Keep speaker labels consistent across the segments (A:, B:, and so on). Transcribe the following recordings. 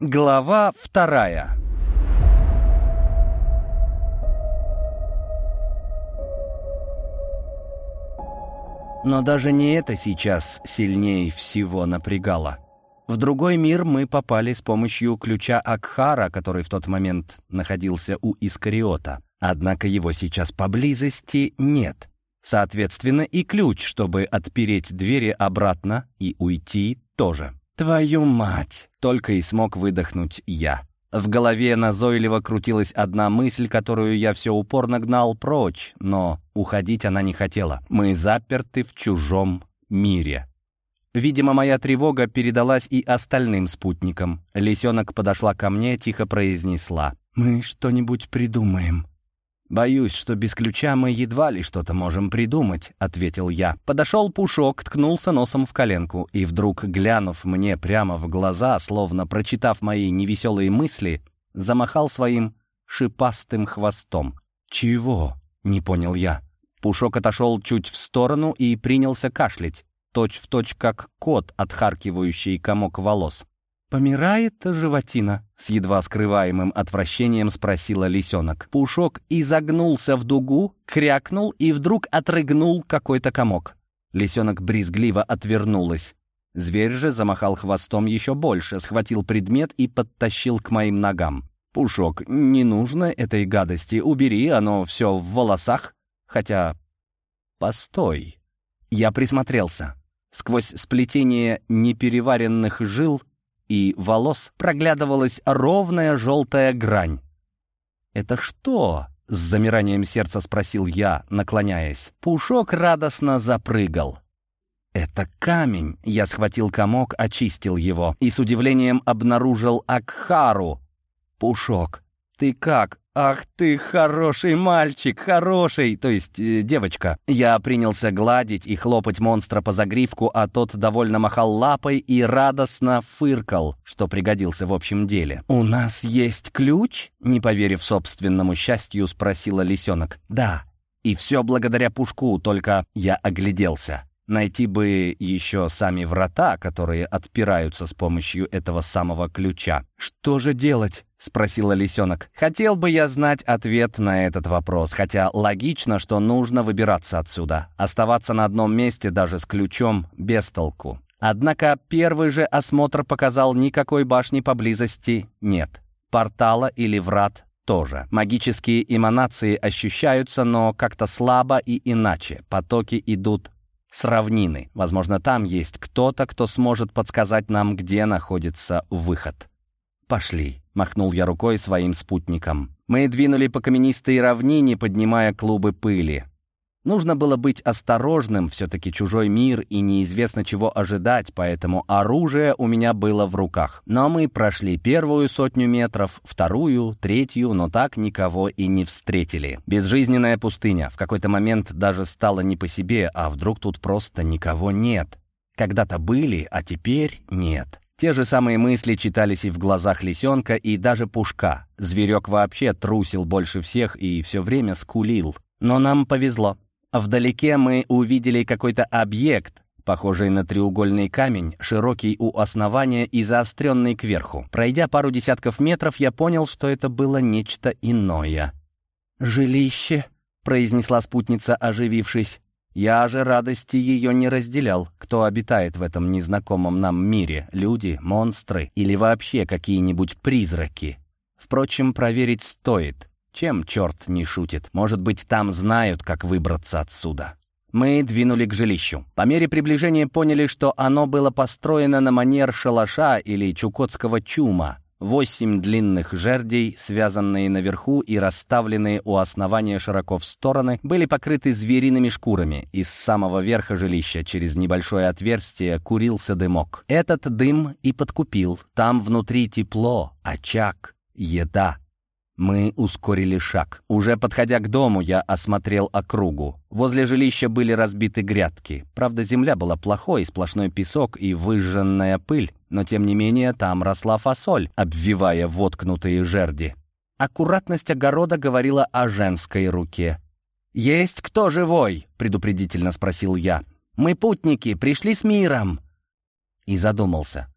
A: Глава вторая Но даже не это сейчас сильнее всего напрягало. В другой мир мы попали с помощью ключа Акхара, который в тот момент находился у Искариота. Однако его сейчас поблизости нет. Соответственно, и ключ, чтобы отпереть двери обратно и уйти, тоже. «Твою мать!» — только и смог выдохнуть я. В голове назойливо крутилась одна мысль, которую я все упорно гнал прочь, но уходить она не хотела. Мы заперты в чужом мире. Видимо, моя тревога передалась и остальным спутникам. Лисенок подошла ко мне, тихо произнесла. «Мы что-нибудь придумаем». «Боюсь, что без ключа мы едва ли что-то можем придумать», — ответил я. Подошел Пушок, ткнулся носом в коленку, и вдруг, глянув мне прямо в глаза, словно прочитав мои невеселые мысли, замахал своим шипастым хвостом. «Чего?» — не понял я. Пушок отошел чуть в сторону и принялся кашлять, точь-в-точь как кот, отхаркивающий комок волос. «Помирает животина?» — с едва скрываемым отвращением спросила лисенок. Пушок изогнулся в дугу, крякнул и вдруг отрыгнул какой-то комок. Лисенок брезгливо отвернулась. Зверь же замахал хвостом еще больше, схватил предмет и подтащил к моим ногам. «Пушок, не нужно этой гадости, убери, оно все в волосах. Хотя... Постой». Я присмотрелся. Сквозь сплетение непереваренных жил и волос проглядывалась ровная желтая грань. «Это что?» — с замиранием сердца спросил я, наклоняясь. Пушок радостно запрыгал. «Это камень!» — я схватил комок, очистил его и с удивлением обнаружил Акхару. «Пушок, ты как? «Ах ты, хороший мальчик, хороший!» То есть э, девочка. Я принялся гладить и хлопать монстра по загривку, а тот довольно махал лапой и радостно фыркал, что пригодился в общем деле. «У нас есть ключ?» Не поверив собственному счастью, спросила лисенок. «Да, и все благодаря пушку, только я огляделся. Найти бы еще сами врата, которые отпираются с помощью этого самого ключа. «Что же делать?» — спросила лисенок. «Хотел бы я знать ответ на этот вопрос, хотя логично, что нужно выбираться отсюда. Оставаться на одном месте даже с ключом без толку. Однако первый же осмотр показал, никакой башни поблизости нет. Портала или врат тоже. Магические эманации ощущаются, но как-то слабо и иначе. Потоки идут с равнины. Возможно, там есть кто-то, кто сможет подсказать нам, где находится выход. «Пошли», — махнул я рукой своим спутникам. Мы двинули по каменистой равнине, поднимая клубы пыли. Нужно было быть осторожным, все-таки чужой мир и неизвестно чего ожидать, поэтому оружие у меня было в руках. Но мы прошли первую сотню метров, вторую, третью, но так никого и не встретили. Безжизненная пустыня. В какой-то момент даже стало не по себе, а вдруг тут просто никого нет. Когда-то были, а теперь нет. Те же самые мысли читались и в глазах лисенка, и даже пушка. Зверек вообще трусил больше всех и все время скулил. Но нам повезло. Вдалеке мы увидели какой-то объект, похожий на треугольный камень, широкий у основания и заостренный кверху. Пройдя пару десятков метров, я понял, что это было нечто иное. «Жилище», — произнесла спутница, оживившись. Я же радости ее не разделял. Кто обитает в этом незнакомом нам мире? Люди, монстры или вообще какие-нибудь призраки? Впрочем, проверить стоит. Чем черт не шутит? Может быть, там знают, как выбраться отсюда. Мы двинули к жилищу. По мере приближения поняли, что оно было построено на манер шалаша или чукотского чума. Восемь длинных жердей, связанные наверху и расставленные у основания широко в стороны, были покрыты звериными шкурами. Из самого верха жилища через небольшое отверстие курился дымок. Этот дым и подкупил. Там внутри тепло, очаг, еда. Мы ускорили шаг. Уже подходя к дому, я осмотрел округу. Возле жилища были разбиты грядки. Правда, земля была плохой, сплошной песок и выжженная пыль, но тем не менее там росла фасоль, обвивая воткнутые жерди. Аккуратность огорода говорила о женской руке. «Есть кто живой?» — предупредительно спросил я. «Мы путники, пришли с миром!» И задумался.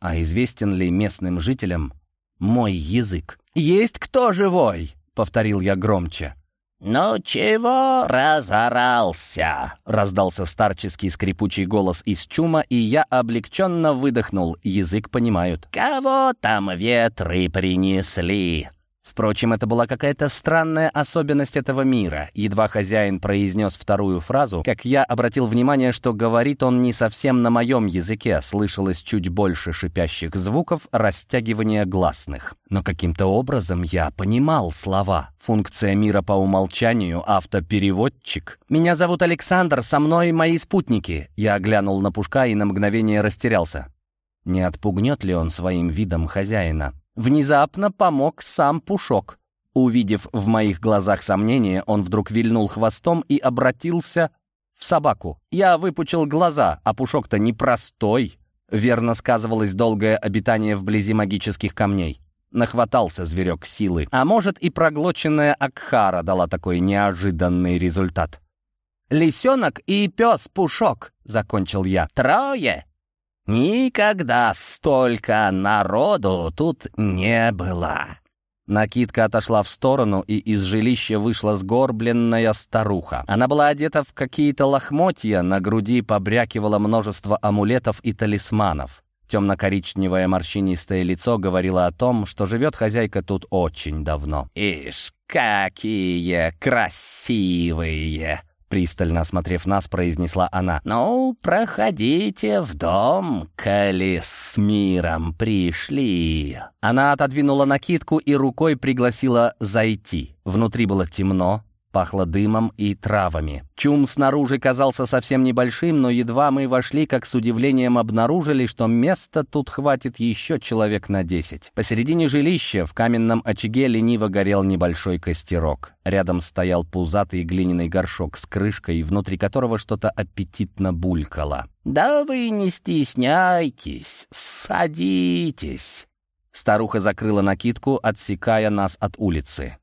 A: А известен ли местным жителям мой язык? «Есть кто живой?» — повторил я громче.
B: «Ну чего разорался?»
A: — раздался старческий скрипучий голос из чума, и я облегченно выдохнул. Язык понимают.
B: «Кого там ветры принесли?»
A: Впрочем, это была какая-то странная особенность этого мира. Едва хозяин произнес вторую фразу, как я обратил внимание, что говорит он не совсем на моем языке, слышалось чуть больше шипящих звуков, растягивания гласных. Но каким-то образом я понимал слова. Функция мира по умолчанию — автопереводчик. «Меня зовут Александр, со мной мои спутники». Я глянул на Пушка и на мгновение растерялся. Не отпугнет ли он своим видом хозяина? Внезапно помог сам Пушок. Увидев в моих глазах сомнение, он вдруг вильнул хвостом и обратился в собаку. Я выпучил глаза, а Пушок-то непростой. Верно сказывалось долгое обитание вблизи магических камней. Нахватался зверек силы. А может, и проглоченная Акхара дала такой неожиданный результат. «Лисенок и пес Пушок», — закончил я.
B: «Трое!» Никогда столько народу тут не было.
A: Накидка отошла в сторону, и из жилища вышла сгорбленная старуха. Она была одета в какие-то лохмотья, на груди побрякивало множество амулетов и талисманов. Темно-коричневое морщинистое лицо говорило о том, что живет хозяйка тут очень давно.
B: «Ишь, какие красивые!»
A: Пристально осмотрев нас, произнесла она.
B: «Ну, проходите в дом, коли с миром пришли».
A: Она отодвинула накидку и рукой пригласила зайти. Внутри было темно, Пахло дымом и травами. Чум снаружи казался совсем небольшим, но едва мы вошли, как с удивлением обнаружили, что места тут хватит еще человек на десять. Посередине жилища в каменном очаге лениво горел небольшой костерок. Рядом стоял пузатый глиняный горшок с крышкой, внутри которого что-то аппетитно булькало.
B: «Да вы не стесняйтесь, садитесь!»
A: Старуха закрыла накидку, отсекая нас от улицы.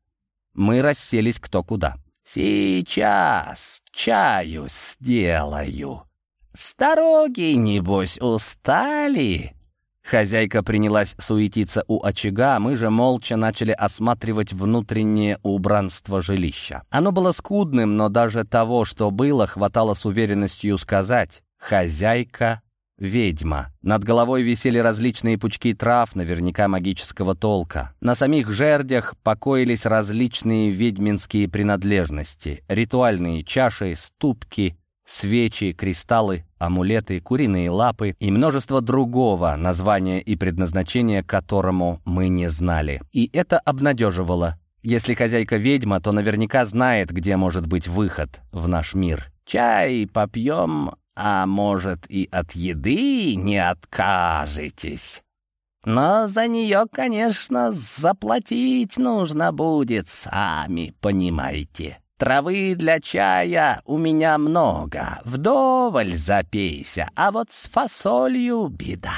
A: Мы расселись кто куда.
B: «Сейчас чаю сделаю. С дороги, небось, устали?»
A: Хозяйка принялась суетиться у очага, а мы же молча начали осматривать внутреннее убранство жилища. Оно было скудным, но даже того, что было, хватало с уверенностью сказать «хозяйка ведьма. Над головой висели различные пучки трав, наверняка магического толка. На самих жердях покоились различные ведьминские принадлежности. Ритуальные чаши, ступки, свечи, кристаллы, амулеты, куриные лапы и множество другого, названия и предназначения которому мы не знали. И это обнадеживало. Если хозяйка ведьма, то наверняка знает, где может быть выход в наш мир.
B: «Чай попьем, а может, и от еды не откажетесь? Но за нее, конечно, заплатить нужно будет, сами понимаете. Травы для чая у меня много, вдоволь запейся, а вот с фасолью беда.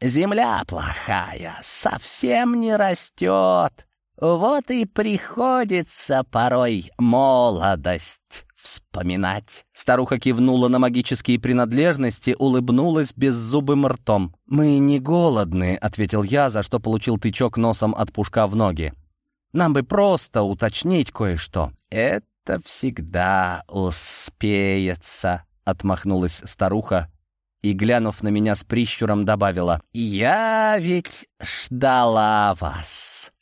B: Земля плохая, совсем не растет. Вот и приходится порой молодость вспоминать».
A: Старуха кивнула на магические принадлежности, улыбнулась беззубым ртом. «Мы не голодны», — ответил я, за что получил тычок носом от пушка в ноги. «Нам бы просто уточнить кое-что».
B: «Это всегда успеется», — отмахнулась старуха и, глянув на меня с прищуром, добавила. «Я ведь ждала вас».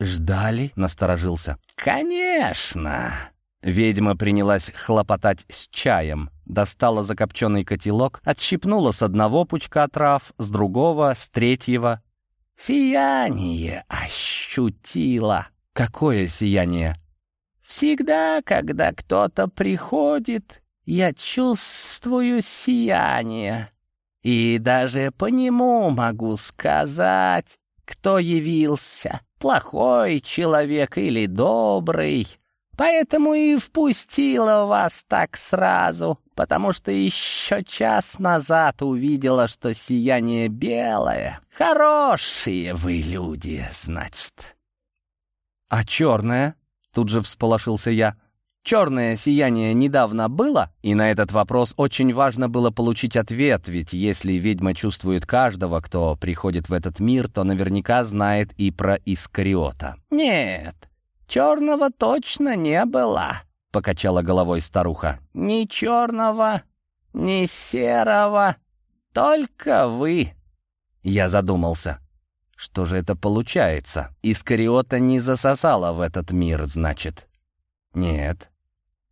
A: «Ждали?» — насторожился.
B: «Конечно!»
A: Ведьма принялась хлопотать с чаем, достала закопченный котелок, отщипнула с одного пучка трав, с другого, с третьего.
B: «Сияние ощутила».
A: «Какое сияние?»
B: «Всегда, когда кто-то приходит, я чувствую сияние. И даже по нему могу сказать, кто явился, плохой человек или добрый». Поэтому и впустила вас так сразу, потому что еще час назад увидела, что сияние белое. Хорошие вы люди, значит.
A: А черное? Тут же всполошился я. черное сияние недавно было? И на этот вопрос очень важно было получить ответ, ведь если ведьма чувствует каждого, кто приходит в этот мир, то наверняка знает и про Искариота.
B: «Нет, черного точно не было», —
A: покачала головой старуха.
B: «Ни черного, ни серого, только вы».
A: Я задумался. Что же это получается? Искариота не засосала в этот мир, значит? Нет,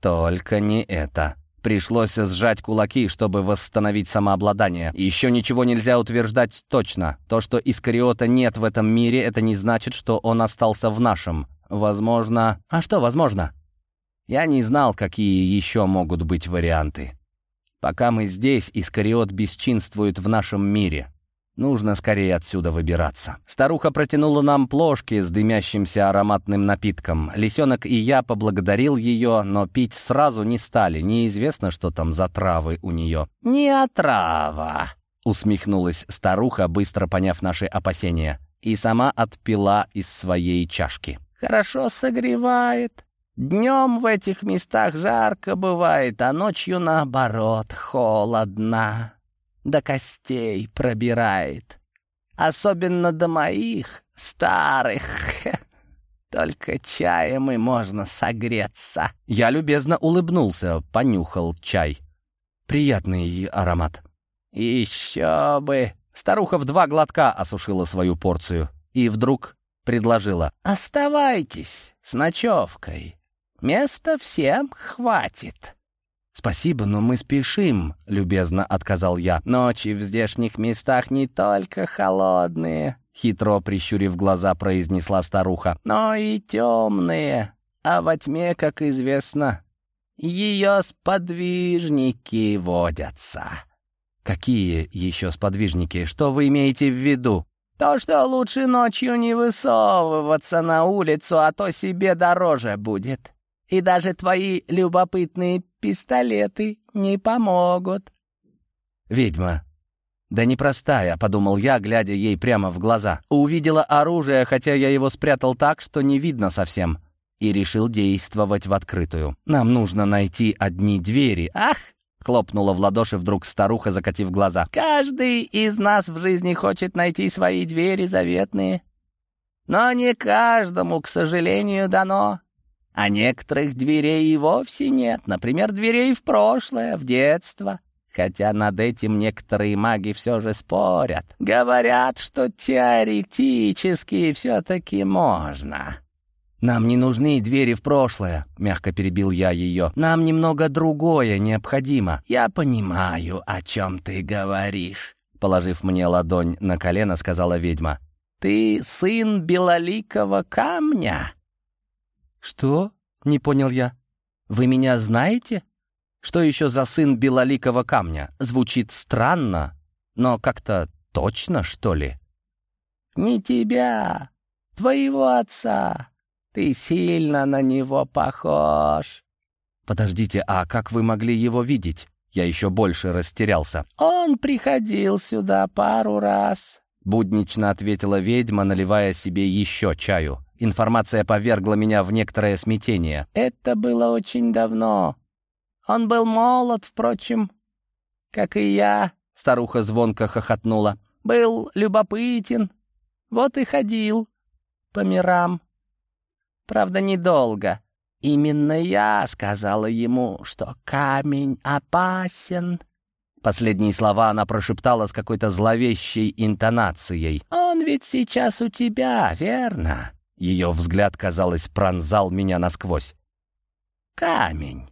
A: только не это. Пришлось сжать кулаки, чтобы восстановить самообладание. Еще ничего нельзя утверждать точно. То, что Искариота нет в этом мире, это не значит, что он остался в нашем. Возможно... А что возможно? Я не знал, какие еще могут быть варианты. Пока мы здесь, Искариот бесчинствует в нашем мире. Нужно скорее отсюда выбираться. Старуха протянула нам плошки с дымящимся ароматным напитком. Лисенок и я поблагодарил ее, но пить сразу не стали. Неизвестно, что там за травы у нее.
B: «Не отрава», —
A: усмехнулась старуха, быстро поняв наши опасения, и сама отпила из своей чашки.
B: «Хорошо согревает. Днем в этих местах жарко бывает, а ночью, наоборот, холодно» до костей пробирает. Особенно до моих, старых. Только чаем и можно согреться.
A: Я любезно улыбнулся, понюхал чай. Приятный аромат.
B: Еще бы.
A: Старуха в два глотка осушила свою порцию и вдруг предложила.
B: «Оставайтесь с ночевкой. Места всем хватит».
A: «Спасибо, но мы спешим», — любезно отказал я.
B: «Ночи в здешних местах не только холодные», —
A: хитро прищурив глаза, произнесла старуха,
B: «но и темные, а во тьме, как известно, ее сподвижники водятся».
A: «Какие еще сподвижники? Что вы имеете в виду?»
B: «То, что лучше ночью не высовываться на улицу, а то себе дороже будет. И даже твои любопытные пистолеты не помогут».
A: «Ведьма». «Да непростая», — подумал я, глядя ей прямо в глаза. Увидела оружие, хотя я его спрятал так, что не видно совсем. И решил действовать в открытую. «Нам нужно найти одни двери».
B: «Ах!»
A: — хлопнула в ладоши вдруг старуха, закатив глаза.
B: «Каждый из нас в жизни хочет найти свои двери заветные. Но не каждому, к сожалению, дано. А некоторых дверей и вовсе нет, например, дверей в прошлое, в детство. Хотя над этим некоторые маги все же спорят. Говорят, что теоретически все-таки можно.
A: «Нам не нужны двери в прошлое», — мягко перебил я ее. «Нам немного другое необходимо».
B: «Я понимаю, о чем ты говоришь», —
A: положив мне ладонь на колено, сказала ведьма.
B: «Ты сын Белоликого камня?»
A: «Что?» — не понял я. «Вы меня знаете? Что еще за сын Белоликого камня? Звучит странно, но как-то точно, что ли?»
B: «Не тебя, твоего отца. Ты сильно на него похож».
A: «Подождите, а как вы могли его видеть?» Я еще больше растерялся.
B: «Он приходил сюда пару раз», —
A: буднично ответила ведьма, наливая себе еще чаю. Информация повергла меня в некоторое смятение.
B: «Это было очень давно. Он был молод, впрочем, как и я», — старуха звонко хохотнула. «Был любопытен, вот и ходил по мирам. Правда, недолго. Именно я сказала ему, что камень опасен».
A: Последние слова она прошептала с какой-то зловещей интонацией.
B: «Он ведь сейчас у тебя, верно?»
A: Ее взгляд, казалось, пронзал меня насквозь.
B: «Камень».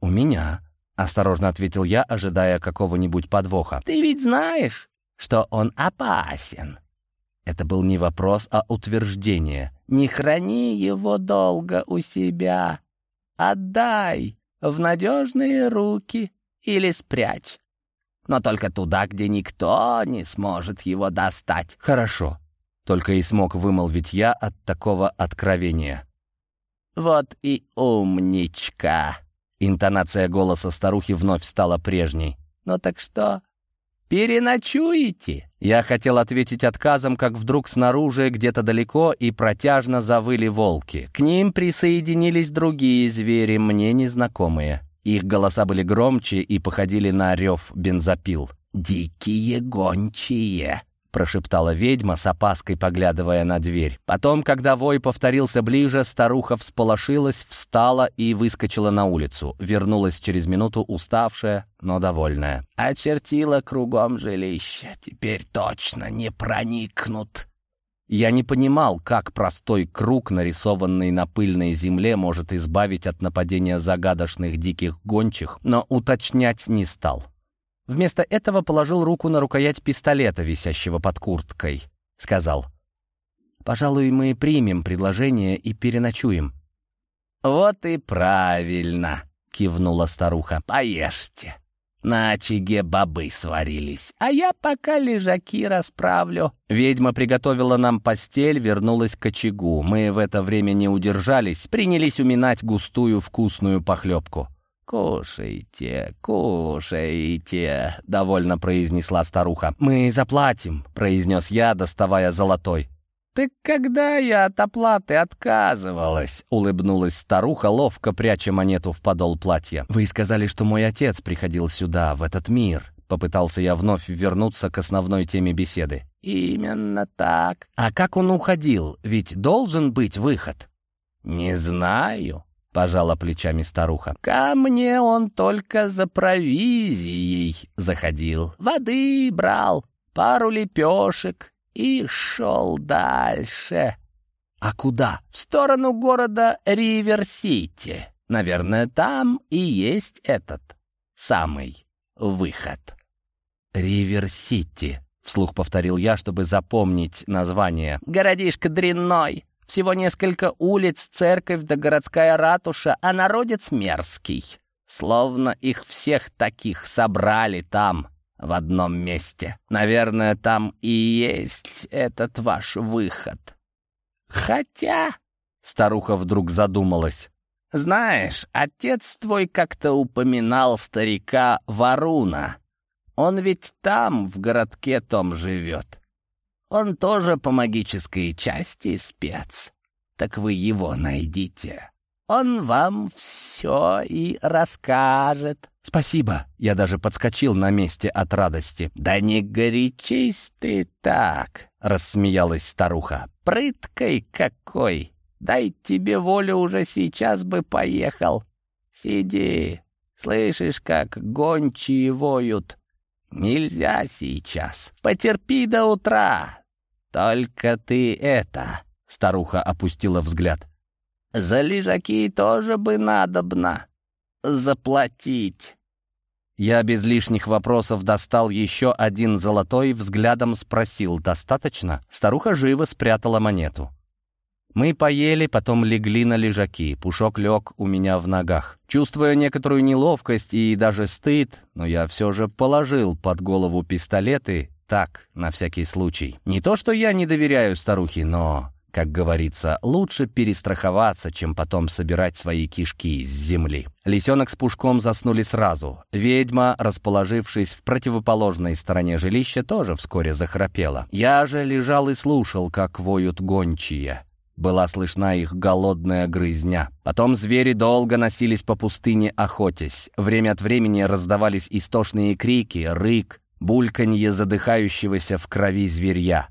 A: «У меня», — осторожно ответил я, ожидая какого-нибудь подвоха.
B: «Ты ведь знаешь, что он опасен».
A: Это был не вопрос, а утверждение.
B: «Не храни его долго у себя. Отдай в надежные руки или спрячь. Но только туда, где никто не сможет его достать».
A: «Хорошо», только и смог вымолвить я от такого откровения.
B: «Вот и умничка!»
A: Интонация голоса старухи вновь стала прежней.
B: «Ну так что, Переночуете?»
A: Я хотел ответить отказом, как вдруг снаружи, где-то далеко, и протяжно завыли волки. К ним присоединились другие звери, мне незнакомые. Их голоса были громче и походили на рев бензопил. «Дикие гончие!» — прошептала ведьма с опаской, поглядывая на дверь. Потом, когда вой повторился ближе, старуха всполошилась, встала и выскочила на улицу. Вернулась через минуту уставшая, но довольная.
B: «Очертила кругом жилище. Теперь точно не проникнут».
A: Я не понимал, как простой круг, нарисованный на пыльной земле, может избавить от нападения загадочных диких гончих, но уточнять не стал. Вместо этого положил руку на рукоять пистолета, висящего под курткой. Сказал, «Пожалуй, мы примем предложение и переночуем».
B: «Вот и правильно», — кивнула старуха. «Поешьте. На очаге бобы сварились, а я пока лежаки расправлю».
A: Ведьма приготовила нам постель, вернулась к очагу. Мы в это время не удержались, принялись уминать густую вкусную похлебку.
B: «Кушайте, кушайте», — довольно произнесла старуха.
A: «Мы заплатим», — произнес я, доставая золотой.
B: «Так когда я от оплаты отказывалась?» — улыбнулась старуха, ловко пряча монету в подол платья.
A: «Вы сказали, что мой отец приходил сюда, в этот мир». Попытался я вновь вернуться к основной теме беседы.
B: «Именно так».
A: «А как он уходил? Ведь должен быть выход».
B: «Не знаю», — пожала плечами старуха.
A: «Ко мне он только за провизией заходил. Воды брал, пару лепешек и шел дальше».
B: «А куда?»
A: «В сторону города Ривер-Сити. Наверное, там и есть этот самый выход».
B: «Ривер-Сити», — вслух повторил я, чтобы запомнить название.
A: «Городишко дрянной. Всего несколько улиц, церковь да городская ратуша, а народец мерзкий. Словно их всех таких собрали там, в одном месте. Наверное, там и есть этот ваш выход. Хотя...» Старуха вдруг задумалась. «Знаешь, отец твой как-то упоминал старика Варуна. Он ведь там, в городке том живет. Он тоже по магической части спец. Так вы его найдите. Он вам все и расскажет.
B: Спасибо. Я даже подскочил на месте от радости.
A: Да не горячись ты так, рассмеялась старуха. Прыткой какой. Дай тебе волю, уже сейчас бы поехал. Сиди. Слышишь, как гончие воют? Нельзя сейчас. Потерпи до утра. Только ты это...» Старуха опустила взгляд. «За лежаки тоже бы надобно заплатить». Я без лишних вопросов достал еще один золотой, взглядом спросил «Достаточно?» Старуха живо спрятала монету. Мы поели, потом легли на лежаки. Пушок лег у меня в ногах. Чувствуя некоторую неловкость и даже стыд, но я все же положил под голову пистолеты, так, на всякий случай. Не то, что я не доверяю старухе, но, как говорится, лучше перестраховаться, чем потом собирать свои кишки с земли. Лисенок с Пушком заснули сразу. Ведьма, расположившись в противоположной стороне жилища, тоже вскоре захрапела. Я же лежал и слушал, как воют гончие. Была слышна их голодная грызня. Потом звери долго носились по пустыне, охотясь. Время от времени раздавались истошные крики, рык, бульканье задыхающегося в крови зверья.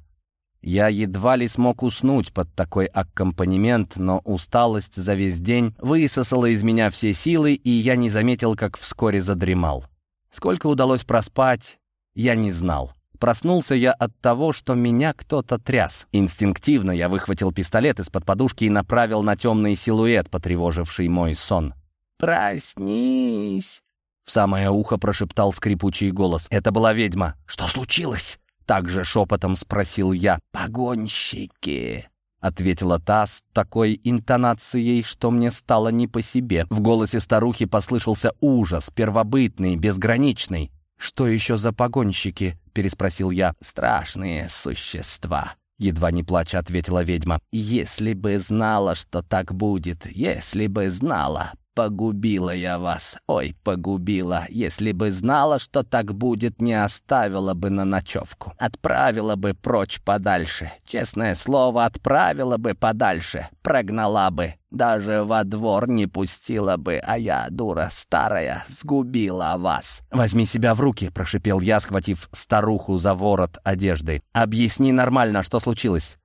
A: Я едва ли смог уснуть под такой аккомпанемент, но усталость за весь день высосала из меня все силы, и я не заметил, как вскоре задремал. Сколько удалось проспать, я не знал. Проснулся я от того, что меня кто-то тряс. Инстинктивно я выхватил пистолет из-под подушки и направил на темный силуэт, потревоживший мой сон. «Проснись!» В самое ухо прошептал скрипучий голос. Это была ведьма. «Что случилось?» Также шепотом спросил я. «Погонщики!» — ответила та с такой интонацией, что мне стало не по себе. В голосе старухи послышался ужас, первобытный, безграничный. «Что еще за погонщики?» — переспросил я. «Страшные существа», — едва не плача ответила ведьма. «Если бы знала, что так будет, если бы знала,
B: погубила я вас, ой, погубила. Если бы знала, что так будет, не оставила бы на ночевку. Отправила бы прочь подальше. Честное слово, отправила бы подальше. Прогнала бы. Даже во двор не пустила бы, а я, дура старая, сгубила вас.
A: «Возьми себя в руки», — прошипел я, схватив старуху за ворот одежды. «Объясни нормально, что случилось».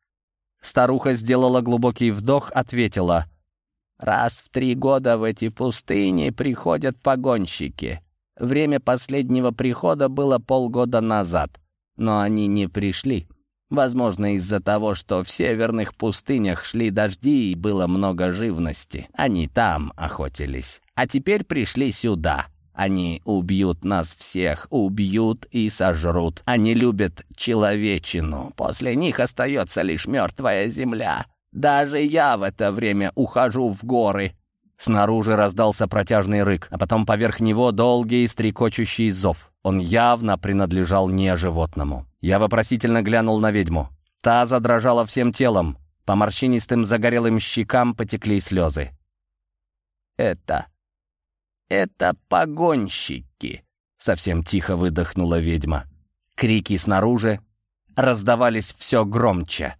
A: Старуха сделала глубокий вдох, ответила.
B: «Раз в три года в эти пустыни приходят погонщики. Время последнего прихода было полгода назад, но они не пришли. Возможно, из-за того, что в северных пустынях шли дожди и было много живности. Они там охотились. А теперь пришли сюда. Они убьют нас всех, убьют и сожрут. Они любят человечину. После них остается лишь мертвая земля. Даже я в это время ухожу в горы».
A: Снаружи раздался протяжный рык, а потом поверх него долгий стрекочущий зов. Он явно принадлежал не животному. Я вопросительно глянул на ведьму. Та задрожала всем телом. По морщинистым загорелым щекам потекли слезы.
B: «Это это погонщики!» — совсем тихо выдохнула ведьма.
A: Крики снаружи раздавались все громче.